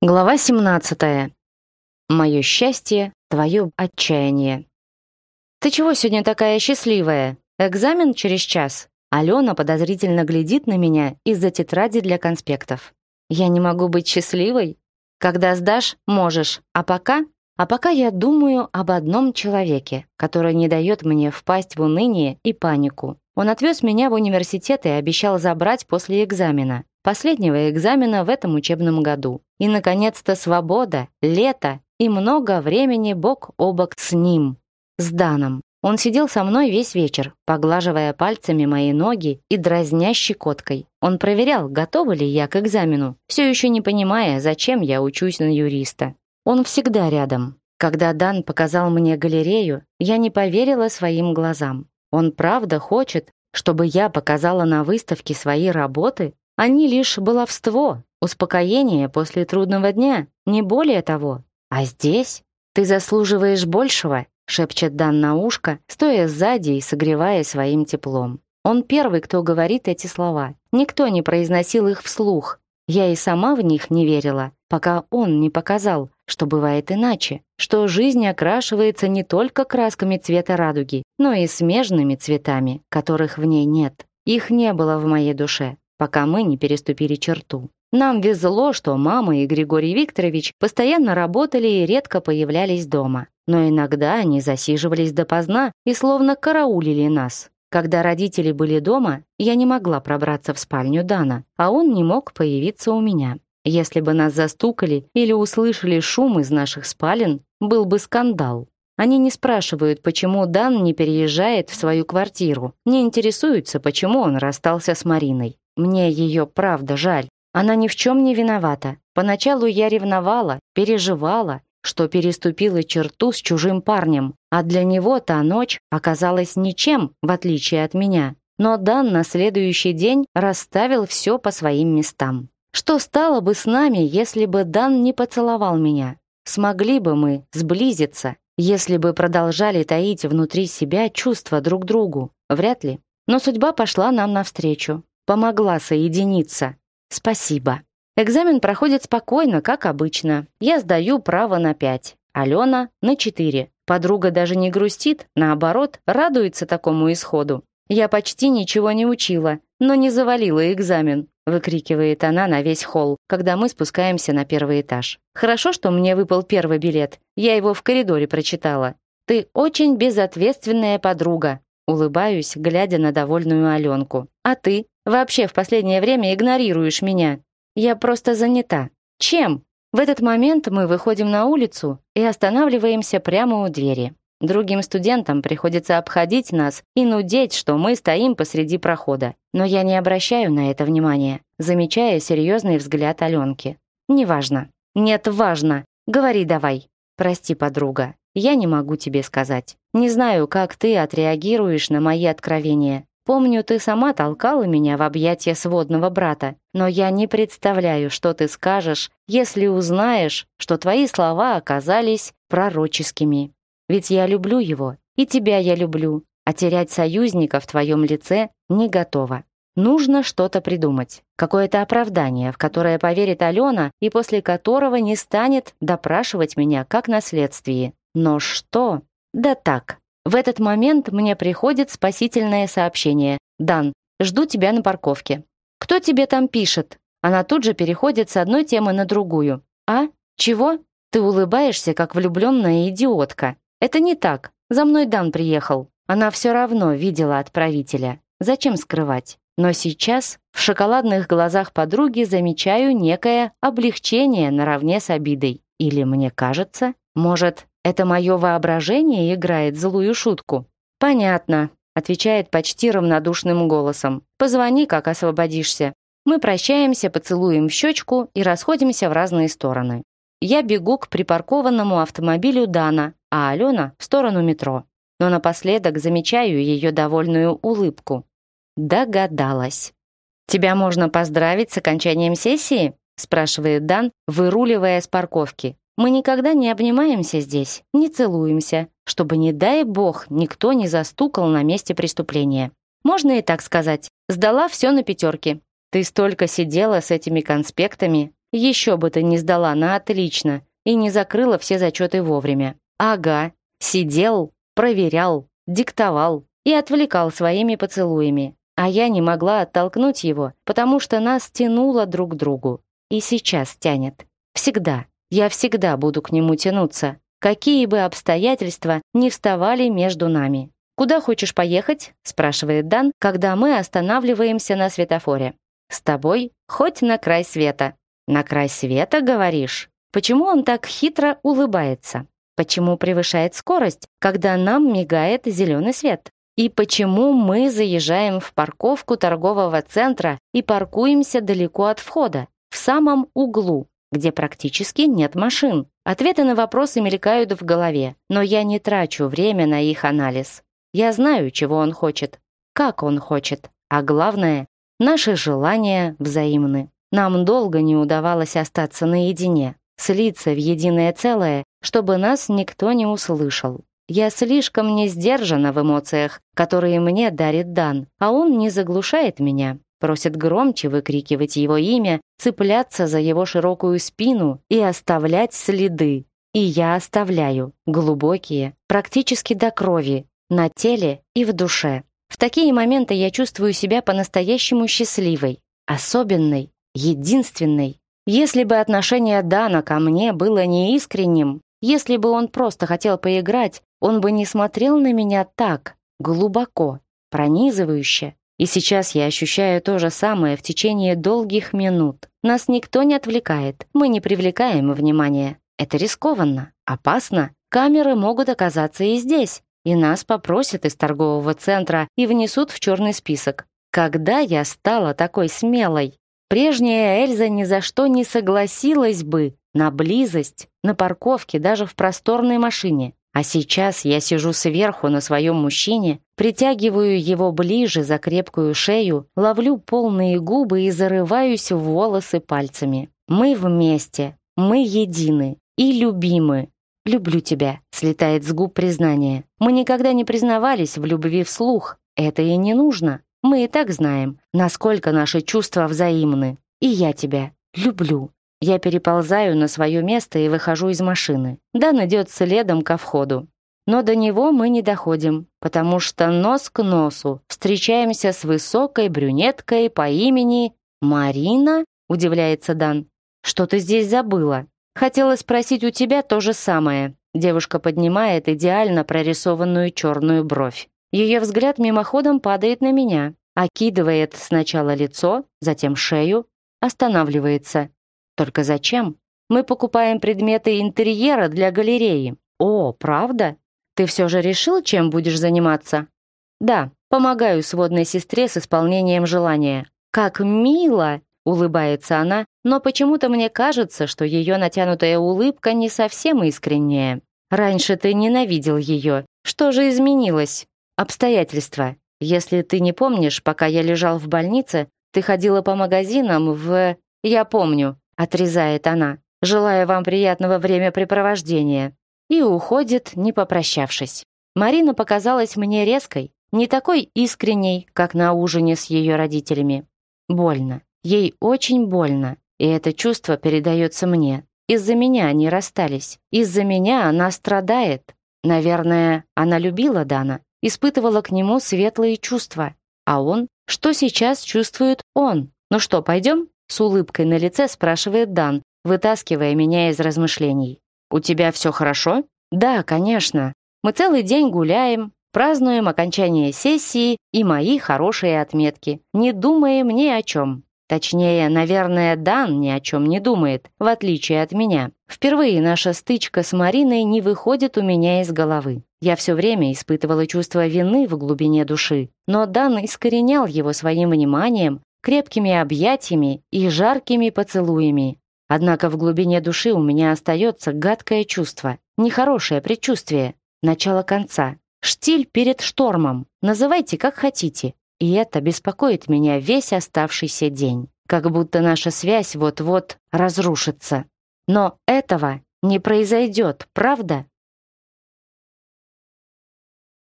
Глава 17. Мое счастье, твое отчаяние. «Ты чего сегодня такая счастливая? Экзамен через час». Алена подозрительно глядит на меня из-за тетради для конспектов. «Я не могу быть счастливой? Когда сдашь, можешь. А пока? А пока я думаю об одном человеке, который не дает мне впасть в уныние и панику. Он отвез меня в университет и обещал забрать после экзамена последнего экзамена в этом учебном году. И, наконец-то, свобода, лето и много времени бок о бок с ним, с Даном. Он сидел со мной весь вечер, поглаживая пальцами мои ноги и дразня щекоткой. Он проверял, готова ли я к экзамену, все еще не понимая, зачем я учусь на юриста. Он всегда рядом. Когда Дан показал мне галерею, я не поверила своим глазам. Он правда хочет, чтобы я показала на выставке свои работы? Они лишь баловство, успокоение после трудного дня, не более того. А здесь ты заслуживаешь большего, шепчет Дан на ушко, стоя сзади и согревая своим теплом. Он первый, кто говорит эти слова. Никто не произносил их вслух. Я и сама в них не верила, пока он не показал, что бывает иначе, что жизнь окрашивается не только красками цвета радуги, но и смежными цветами, которых в ней нет. Их не было в моей душе пока мы не переступили черту. Нам везло, что мама и Григорий Викторович постоянно работали и редко появлялись дома. Но иногда они засиживались допоздна и словно караулили нас. Когда родители были дома, я не могла пробраться в спальню Дана, а он не мог появиться у меня. Если бы нас застукали или услышали шум из наших спален, был бы скандал. Они не спрашивают, почему Дан не переезжает в свою квартиру, не интересуются, почему он расстался с Мариной. Мне ее правда жаль. Она ни в чем не виновата. Поначалу я ревновала, переживала, что переступила черту с чужим парнем, а для него та ночь оказалась ничем, в отличие от меня. Но Дан на следующий день расставил все по своим местам. Что стало бы с нами, если бы Дан не поцеловал меня? Смогли бы мы сблизиться, если бы продолжали таить внутри себя чувства друг другу? Вряд ли. Но судьба пошла нам навстречу. Помогла соединиться. Спасибо. Экзамен проходит спокойно, как обычно. Я сдаю право на 5, Алена — на 4. Подруга даже не грустит, наоборот, радуется такому исходу. «Я почти ничего не учила, но не завалила экзамен», выкрикивает она на весь холл, когда мы спускаемся на первый этаж. «Хорошо, что мне выпал первый билет. Я его в коридоре прочитала. Ты очень безответственная подруга», улыбаюсь, глядя на довольную Аленку. «А ты? Вообще в последнее время игнорируешь меня. Я просто занята. Чем? В этот момент мы выходим на улицу и останавливаемся прямо у двери. Другим студентам приходится обходить нас и нудеть, что мы стоим посреди прохода. Но я не обращаю на это внимания, замечая серьезный взгляд Аленки. «Неважно». «Нет, важно. Говори давай». «Прости, подруга. Я не могу тебе сказать. Не знаю, как ты отреагируешь на мои откровения, Помню, ты сама толкала меня в объятия сводного брата, но я не представляю, что ты скажешь, если узнаешь, что твои слова оказались пророческими. Ведь я люблю его, и тебя я люблю, а терять союзника в твоем лице не готова. Нужно что-то придумать, какое-то оправдание, в которое поверит Алена и после которого не станет допрашивать меня как наследствие. Но что? Да так, в этот момент мне приходит спасительное сообщение. «Дан, жду тебя на парковке». «Кто тебе там пишет?» Она тут же переходит с одной темы на другую. «А? Чего?» «Ты улыбаешься, как влюбленная идиотка». «Это не так. За мной Дан приехал». Она все равно видела отправителя. Зачем скрывать? Но сейчас в шоколадных глазах подруги замечаю некое облегчение наравне с обидой. Или мне кажется, может, это мое воображение играет злую шутку». «Понятно», — отвечает почти равнодушным голосом. «Позвони, как освободишься». Мы прощаемся, поцелуем в щечку и расходимся в разные стороны. Я бегу к припаркованному автомобилю Дана, а Алена — в сторону метро. Но напоследок замечаю ее довольную улыбку. Догадалась. «Тебя можно поздравить с окончанием сессии?» — спрашивает Дан, выруливая с парковки. Мы никогда не обнимаемся здесь, не целуемся, чтобы, не дай бог, никто не застукал на месте преступления. Можно и так сказать. Сдала все на пятерки. Ты столько сидела с этими конспектами. Еще бы ты не сдала на отлично и не закрыла все зачеты вовремя. Ага, сидел, проверял, диктовал и отвлекал своими поцелуями. А я не могла оттолкнуть его, потому что нас тянуло друг к другу. И сейчас тянет. Всегда. Я всегда буду к нему тянуться, какие бы обстоятельства не вставали между нами. «Куда хочешь поехать?» – спрашивает Дан, когда мы останавливаемся на светофоре. «С тобой хоть на край света». «На край света, говоришь?» Почему он так хитро улыбается? Почему превышает скорость, когда нам мигает зеленый свет? И почему мы заезжаем в парковку торгового центра и паркуемся далеко от входа, в самом углу, где практически нет машин. Ответы на вопросы мелькают в голове, но я не трачу время на их анализ. Я знаю, чего он хочет, как он хочет, а главное, наши желания взаимны. Нам долго не удавалось остаться наедине, слиться в единое целое, чтобы нас никто не услышал. Я слишком не сдержана в эмоциях, которые мне дарит Дан, а он не заглушает меня просят громче выкрикивать его имя, цепляться за его широкую спину и оставлять следы. И я оставляю, глубокие, практически до крови, на теле и в душе. В такие моменты я чувствую себя по-настоящему счастливой, особенной, единственной. Если бы отношение Дана ко мне было неискренним, если бы он просто хотел поиграть, он бы не смотрел на меня так, глубоко, пронизывающе, и сейчас я ощущаю то же самое в течение долгих минут. Нас никто не отвлекает, мы не привлекаем внимания. Это рискованно, опасно. Камеры могут оказаться и здесь, и нас попросят из торгового центра и внесут в черный список. Когда я стала такой смелой? Прежняя Эльза ни за что не согласилась бы на близость, на парковке, даже в просторной машине. А сейчас я сижу сверху на своем мужчине, притягиваю его ближе за крепкую шею, ловлю полные губы и зарываюсь в волосы пальцами. Мы вместе, мы едины и любимы. «Люблю тебя», — слетает с губ признание. «Мы никогда не признавались в любви вслух. Это и не нужно. Мы и так знаем, насколько наши чувства взаимны. И я тебя люблю». Я переползаю на свое место и выхожу из машины. Дан идет следом ко входу. Но до него мы не доходим, потому что нос к носу встречаемся с высокой брюнеткой по имени Марина, удивляется Дан. Что ты здесь забыла? Хотела спросить у тебя то же самое. Девушка поднимает идеально прорисованную черную бровь. Ее взгляд мимоходом падает на меня, окидывает сначала лицо, затем шею, останавливается. Только зачем? Мы покупаем предметы интерьера для галереи. О, правда? Ты все же решил, чем будешь заниматься? Да, помогаю сводной сестре с исполнением желания. Как мило! Улыбается она, но почему-то мне кажется, что ее натянутая улыбка не совсем искренняя. Раньше ты ненавидел ее. Что же изменилось? Обстоятельства. Если ты не помнишь, пока я лежал в больнице, ты ходила по магазинам в... Я помню. Отрезает она, желая вам приятного времяпрепровождения. И уходит, не попрощавшись. Марина показалась мне резкой, не такой искренней, как на ужине с ее родителями. Больно. Ей очень больно. И это чувство передается мне. Из-за меня они расстались. Из-за меня она страдает. Наверное, она любила Дана, испытывала к нему светлые чувства. А он? Что сейчас чувствует он? Ну что, пойдем? с улыбкой на лице спрашивает Дан, вытаскивая меня из размышлений. «У тебя все хорошо?» «Да, конечно. Мы целый день гуляем, празднуем окончание сессии и мои хорошие отметки, не думаем ни о чем». Точнее, наверное, Дан ни о чем не думает, в отличие от меня. Впервые наша стычка с Мариной не выходит у меня из головы. Я все время испытывала чувство вины в глубине души, но Дан искоренял его своим вниманием, крепкими объятиями и жаркими поцелуями. Однако в глубине души у меня остается гадкое чувство, нехорошее предчувствие, начало конца, штиль перед штормом, называйте как хотите. И это беспокоит меня весь оставшийся день, как будто наша связь вот-вот разрушится. Но этого не произойдет, правда?